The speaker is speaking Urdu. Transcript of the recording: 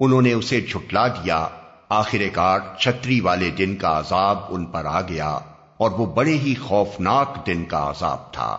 انہوں نے اسے جھٹلا دیا۔ آخر کار چھتری والے دن کا عذاب ان پر آ گیا اور وہ بڑے ہی خوفناک دن کا عذاب تھا۔